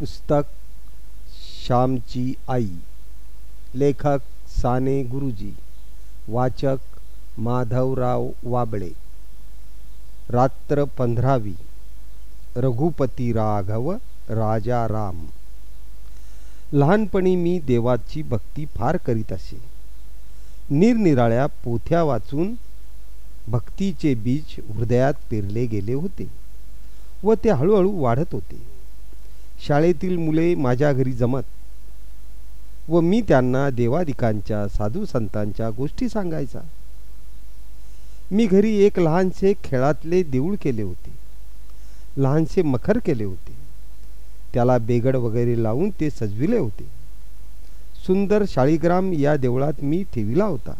पुस्तक श्यामची आई लेखक साने गुरुजी वाचक माधवराव वाबळे. रात्र पंधरावी. रघुपती राघव राजा राम. लहानपणी मी देवाची भक्ती फार करीत असे. निरनिराळ्या पोथ्या वाचून भक्तीचे बीज हृदयात पेरले गेले होते व ते हळूहळू वाढत होते. शाळेतील मुले माझ्या घरी जमत. व मी त्यांना देवादिकांच्या साधू संतांच्या गोष्टी सांगायचा. मी घरी एक लहानसे खेळातले देऊळ केले होते. लहानसे मखर केले होते. त्याला बेगड वगैरे लावून ते सजविले होते. सुंदर शाळीग्राम या देवळात मी ठेविला होता.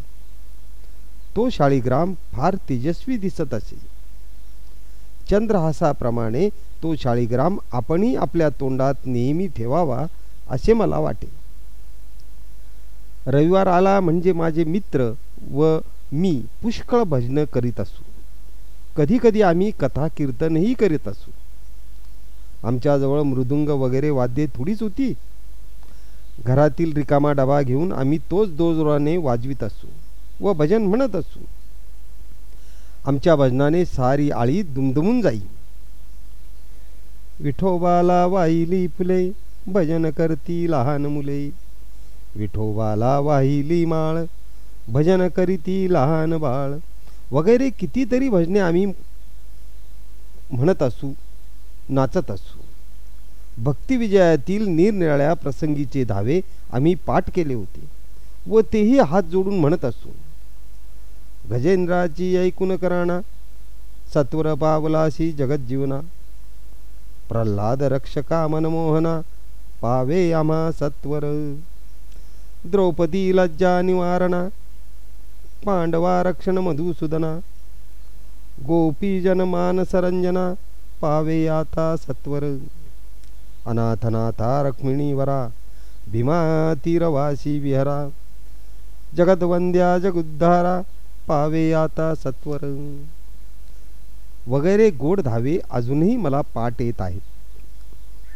तो शाळीग्राम फार तेजस्वी दिसत असे. चंद्रहासाप्रमाणे तो शाळीग्राम आपणही आपल्या तोंडात नेहमी ठेवावा असे मला वाटे. रविवार आला म्हणजे माझे मित्र व मी पुष्कळ भजनं करीत असू. कधीकधी आम्ही कथा कीर्तनही करीत असू. आमच्याजवळ मृदुंग वगैरे वाद्ये थोडीच होती. घरातील रिकामा डबा घेऊन आम्ही तोच दोजोराने वाजवीत असू व भजन म्हणत असू. आमच्या भजनाने सारी आळी दुमदुमून जाई. विठोबाला वाहिली फुले भजन करती लहान मुले. विठोबाला वाहिली माळ भजन करीती लहान बाळ. वगैरे कितीतरी भजने आम्ही म्हणत असू नाचत असू. भक्तिविजयातील निरनिराळ्या प्रसंगीचे धावे आम्ही पाठ केले होते व तेही हात जोडून म्हणत असू. गजेंद्राची ऐकून कराणा. सत्वर पावलासी जगज्जीवना. प्रल्हाद रक्षका मनमोहना. पावे आम्हा सत्वर. द्रौपदी लज्जा निवारणा. पांडवा रक्षण मधुसूदना. गोपीजन मानसरंजना. पावे आता सत्वर. अनाथनाथा रक्मिणीवरा भीमा तीरवासी विहरा. जगद्वंद्या जगुद्धारा. पावे आता सत्वर. वगैरे गोड धावे अजूनही मला पाठ येत आहेत.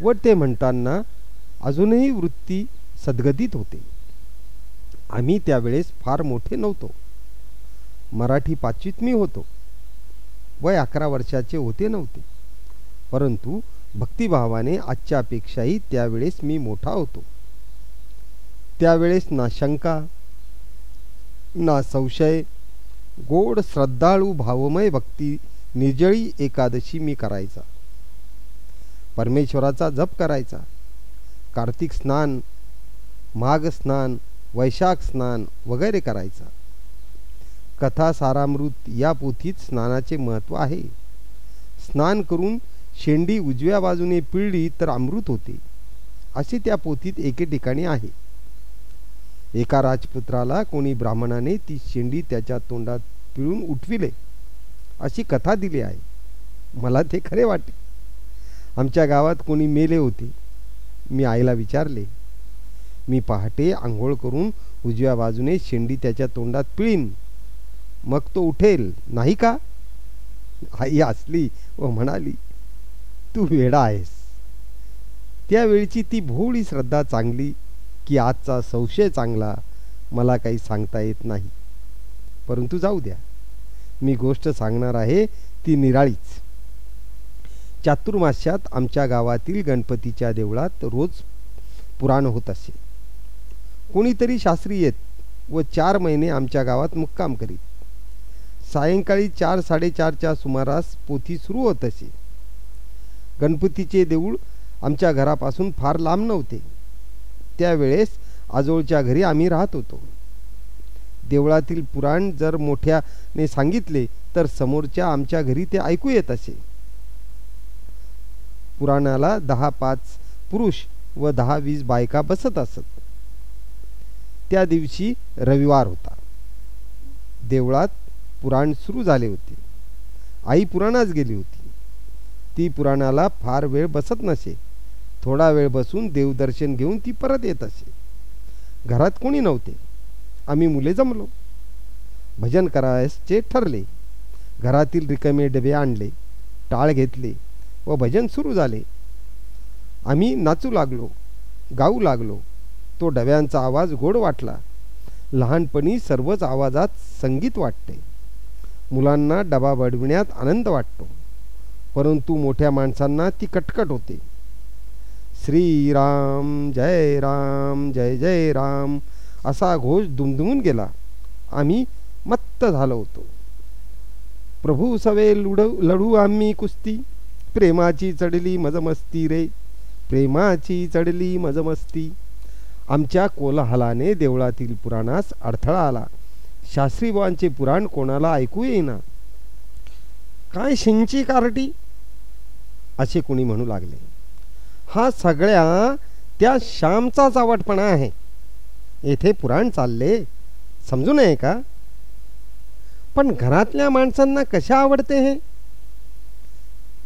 व ते म्हणताना अजूनही वृत्ती सद्गतीत होते. आम्ही त्यावेळेस फार मोठे नव्हतो. मराठी पाचवीत मी होतो. वय अकरा वर्षाचे होते नव्हते. परंतु भक्तिभावाने आजच्यापेक्षाही त्यावेळेस मी मोठा होतो. त्यावेळेस ना शंका ना संशय गोड श्रद्धाळू भावमय भक्ती निर्जळी एकादशी मी करायचा. परमेश्वराचा जप करायचा. कार्तिक स्नान माघ स्नान वैशाख स्नान वगैरे करायचा. कथा सारामृत या पोथीत स्नानाचे महत्त्व आहे. स्नान करून शेंडी उजव्या बाजूने पिळली तर अमृत होते. असे त्या पोथीत एके ठिकाणी आहे. एका राजपुत्राला कोणी ब्राह्मणाने ती शेंडी त्याच्या तोंडात पिळून उठविले. अशी कथा दिली आहे. मला ते खरे वाटे. आमच्या गावात कोणी मेले होते. मी आईला विचारले. मी पहाटे आंघोळ करून उजव्या बाजूने शेंडी त्याच्या तोंडात पिळीन. मग तो उठेल नाही का? आई असली व म्हणाली तू वेडा आहेस. त्यावेळची ती भोळी श्रद्धा चांगली की आजचा संशय चांगला मला काही सांगता येत नाही. परंतु जाऊ द्या. मी गोष्ट सांगणार आहे ती निराळीच. चातुर्मास्यात आमच्या गावातील गणपतीच्या देवळात रोज पुराण होत असे. कोणीतरी शास्त्री येत व चार महिने आमच्या गावात मुक्काम करीत. सायंकाळी चार साडेचारच्या सुमारास पोथी सुरू होत असे. गणपतीचे देऊळ आमच्या घरापासून फार लांब नव्हते. त्यावेळेस आजोळच्या घरी आम्ही राहत होतो. देवळातील पुराण जर मोठ्याने सांगितले तर समोरच्या आमच्या घरी ते ऐकू येत असे. पुराणाला दहा पाच पुरुष व दहा वीस बायका बसत असत. त्या दिवशी रविवार होता. देवळात पुराण सुरू झाले होते. आई पुराणास गेली होती. ती पुराणाला फार वेळ बसत नसे. थोडा वेळ बसून देवदर्शन घेऊन ती परत येत असे. घरात कोणी नव्हते. आम्ही मुले जमलो. भजन करायचे ठरले. घरातील रिकामे डबे आणले टाळ घेतले व भजन सुरू झाले. आम्ही नाचू लागलो गाऊ लागलो. तो डब्यांचा आवाज गोड वाटला. लहानपणी सर्वच आवाजात संगीत वाटते. मुलांना डबा बडविण्यात आनंद वाटतो. परंतु मोठ्या माणसांना ती कटकट होते. श्रीराम जय राम जय जय राम असा घोष दुमदुमून गेला. आम्ही मत्त झालो होतो. प्रभू सवे लुडू लढू आम्ही कुस्ती. प्रेमाची चढली मजमस्ती रे. प्रेमाची चढली मजमस्ती. आमच्या कोलाहलाने देवळातील पुराणास अडथळा आला. शास्त्रीबांचे पुराण कोणाला ऐकू येईना. काय शिंची कारटी? असे कुणी म्हणू लागले. हा सगळ्या त्या श्यामचाच आवडपणा आहे. येथे पुराण चालले. समजू नये का? पण घरातल्या माणसांना कशा आवडते हे?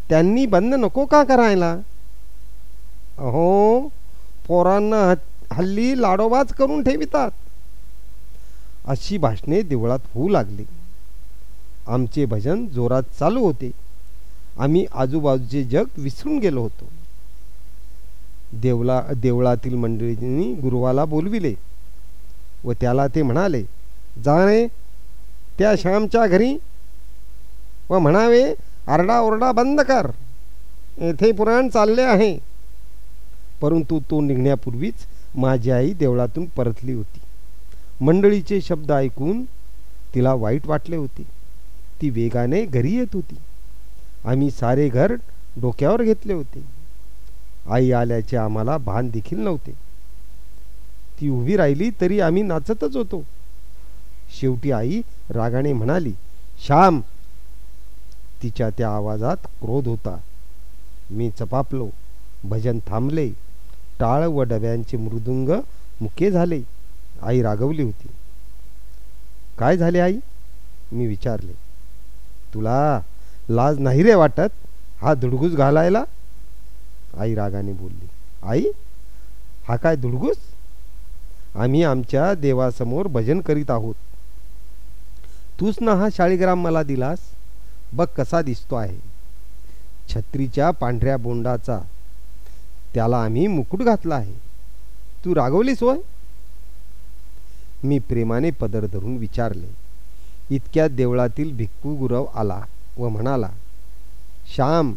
त्यांनी बंद नको का करायला? अहो पोरांना हल्ली लाडोबाज करून ठेवितात. अशी भाषणे देवळात होऊ लागली. आमचे भजन जोरात चालू होते. आम्ही आजूबाजूचे जग विसरून गेलो होतो. देवला देवळातील मंडळींनी गुरुवाला बोलविले व त्याला ते म्हणाले जाणे त्या श्यामच्या घरी व म्हणावे आरडाओरडा बंद कर येथे पुराण चालले आहे. परंतु तो निघण्यापूर्वीच माझी आई देवळातून परतली होती. मंडळीचे शब्द ऐकून तिला वाईट वाटले होते. ती वेगाने घरी येत होती. आम्ही सारे घर डोक्यावर घेतले होते. आई आल्याचे आम्हाला भान देखील नव्हते. ती उभी राहिली तरी आम्ही नाचतच होतो. शेवटी आई रागाने म्हणाली श्याम. तिच्या त्या आवाजात क्रोध होता. मी चपापलो. भजन थांबले. टाळ व डब्यांचे मृदुंग मुके झाले. आई रागवली होती. काय झाले आई? मी विचारले. तुला लाज नाही रे वाटत? हा धुडगूस घालायला? आई रागाने बोलली आई हा काय धुडगूस आम्ही आमच्या देवासमोर भजन करीत आहोत. तूच ना हा शाळीग्राम मला दिलास? बघ कसा दिसतो आहे. छत्रीच्या पांढऱ्या बोंडाचा त्याला आम्ही मुकुट घातला आहे. तू रागवलीस होय? मी प्रेमाने पदर धरून विचारले. इतक्या देवळातील भिक्खू गुरव आला व म्हणाला श्याम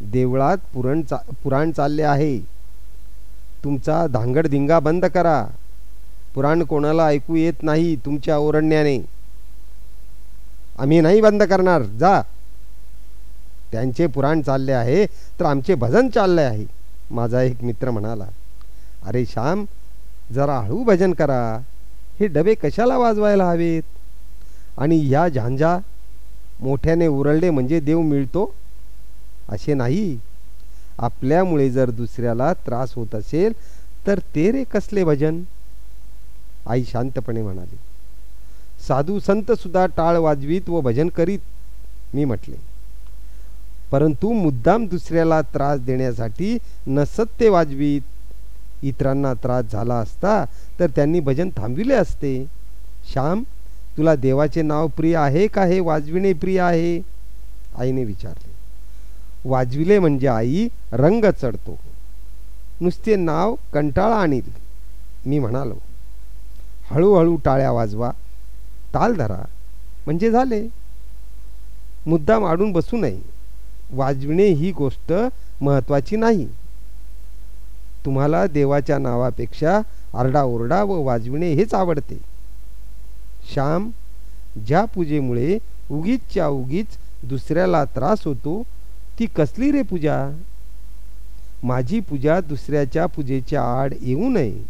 देवळात पुरण चा पुराण चालले आहे. तुमचा धांगडधिंगा बंद करा. पुराण कोणाला ऐकू येत नाही तुमच्या ओरडण्याने. आम्ही नाही बंद करणार. जा. त्यांचे पुराण चालले आहे तर आमचे भजन चालले आहे. माझा एक मित्र म्हणाला अरे श्याम जरा हळू भजन करा. हे डबे कशाला वाजवायला हवेत? आणि ह्या झांजा मोठ्याने उरळले म्हणजे देव मिळतो? असे नाही. आपल्यामुळे जर दुसऱ्याला त्रास होत असेल तर ते रे कसले भजन? आई शांतपणे म्हणाली. साधू संत सुद्धा टाळ वाजवीत व भजन करीत मी म्हटले. परंतु मुद्दाम दुसऱ्याला त्रास देण्यासाठी नसत्य वाजवीत. इतरांना त्रास झाला असता तर त्यांनी भजन थांबविले असते. श्याम तुला देवाचे नाव प्रिय आहे का हे वाजविणे प्रिय आहे? आईने विचारले. वाजविले म्हणजे आई रंग चढतो. नुसते नाव कंटाळा आणील मी म्हणालो हळूहळू टाळ्या वाजवा ताल धरा म्हणजे झाले. मुद्दाम आडून बसू नये. वाजविणे ही गोष्ट महत्वाची नाही. तुम्हाला देवाच्या नावापेक्षा आरडाओरडा व वाजविणे हेच आवडते. श्याम ज्या पूजेमुळे उगीचच्या उगीच दुसऱ्याला त्रास होतो ती कसली रे पूजा? माझी पूजा दुसऱ्याच्या पूजेच्या आड येऊ नये.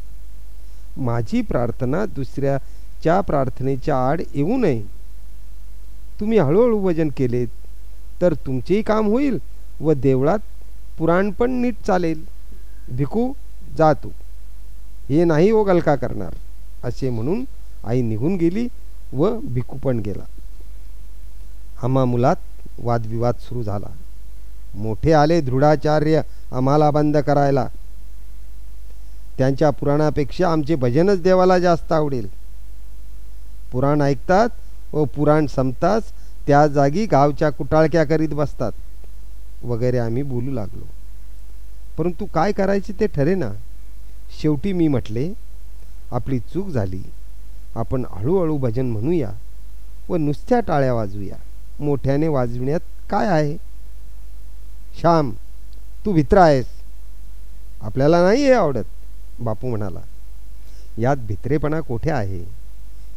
माझी प्रार्थना दुसऱ्याच्या प्रार्थनेच्या आड येऊ नये. तुम्ही हळूहळू वजन केलेत तर तुमचेही काम होईल व देवळात पुराण पण नीट चालेल. भिकू जातो हे नाही ओ गलका करणार असे म्हणून आई निघून गेली व भिकू पण गेला. आम्हा मुलात वादविवाद सुरू झाला. मोठे आले दृढाचार्य आम्हाला बंद करायला. त्यांच्या पुराणापेक्षा आमचे भजनच देवाला जास्त आवडेल. पुराण ऐकतात व पुराण संपताच त्या जागी गावच्या कुटाळक्या करीत बसतात. वगैरे आम्ही बोलू लागलो. परंतु काय करायचे ते ठरेना शेवटी मी म्हटले आपली चूक झाली. आपण हळूहळू भजन म्हणूया व नुसत्या टाळ्या वाजवूया मोठ्याने वाजविण्यात काय आहे? श्याम तू भित्र आहेस. आपल्याला नाही हे आवडत बापू म्हणाला. यात भित्रेपणा कोठे आहे?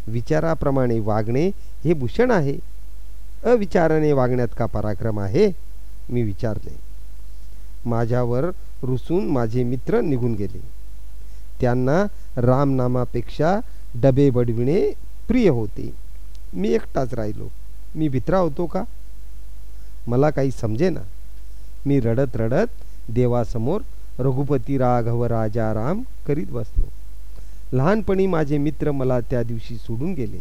विचाराप्रमाणे वागणे हे भूषण आहे. अविचाराने वागण्यात का पराक्रम आहे? मी विचारले. माझ्यावर रुसून माझे मित्र निघून गेले. त्यांना रामनामापेक्षा डबे बडविणे प्रिय होते. मी एकटाच राहिलो. मी भित्रा होतो का? मला काही समजेना. मी रडत रडत देवासमोर रघुपती राघव राजा राम करीत बसलो. लहानपणी माझे मित्र मला त्या दिवशी सोडून गेले.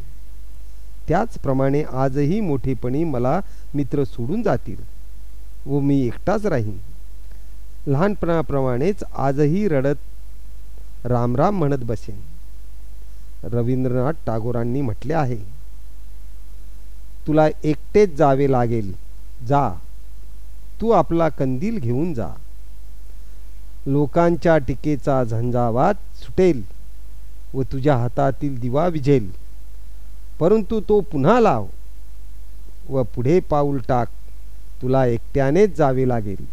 त्याचप्रमाणे आजही मोठेपणी मला मित्र सोडून जातील व मी एकटाच राहीन. लहानपणाप्रमाणेच आजही रडत रामराम म्हणत बसेन. रवींद्रनाथ टागोरांनी म्हटले आहे तुला एकटेच जावे लागेल. जा तू आपला कंदील घेऊन जा. लोकांच्या टीकेचा झंझावात सुटेल व तुझ्या हातातील दिवा विझेल परंतु तो पुन्हा लाव व पुढे पाऊल टाक. तुला एकट्यानेच जावे लागेल.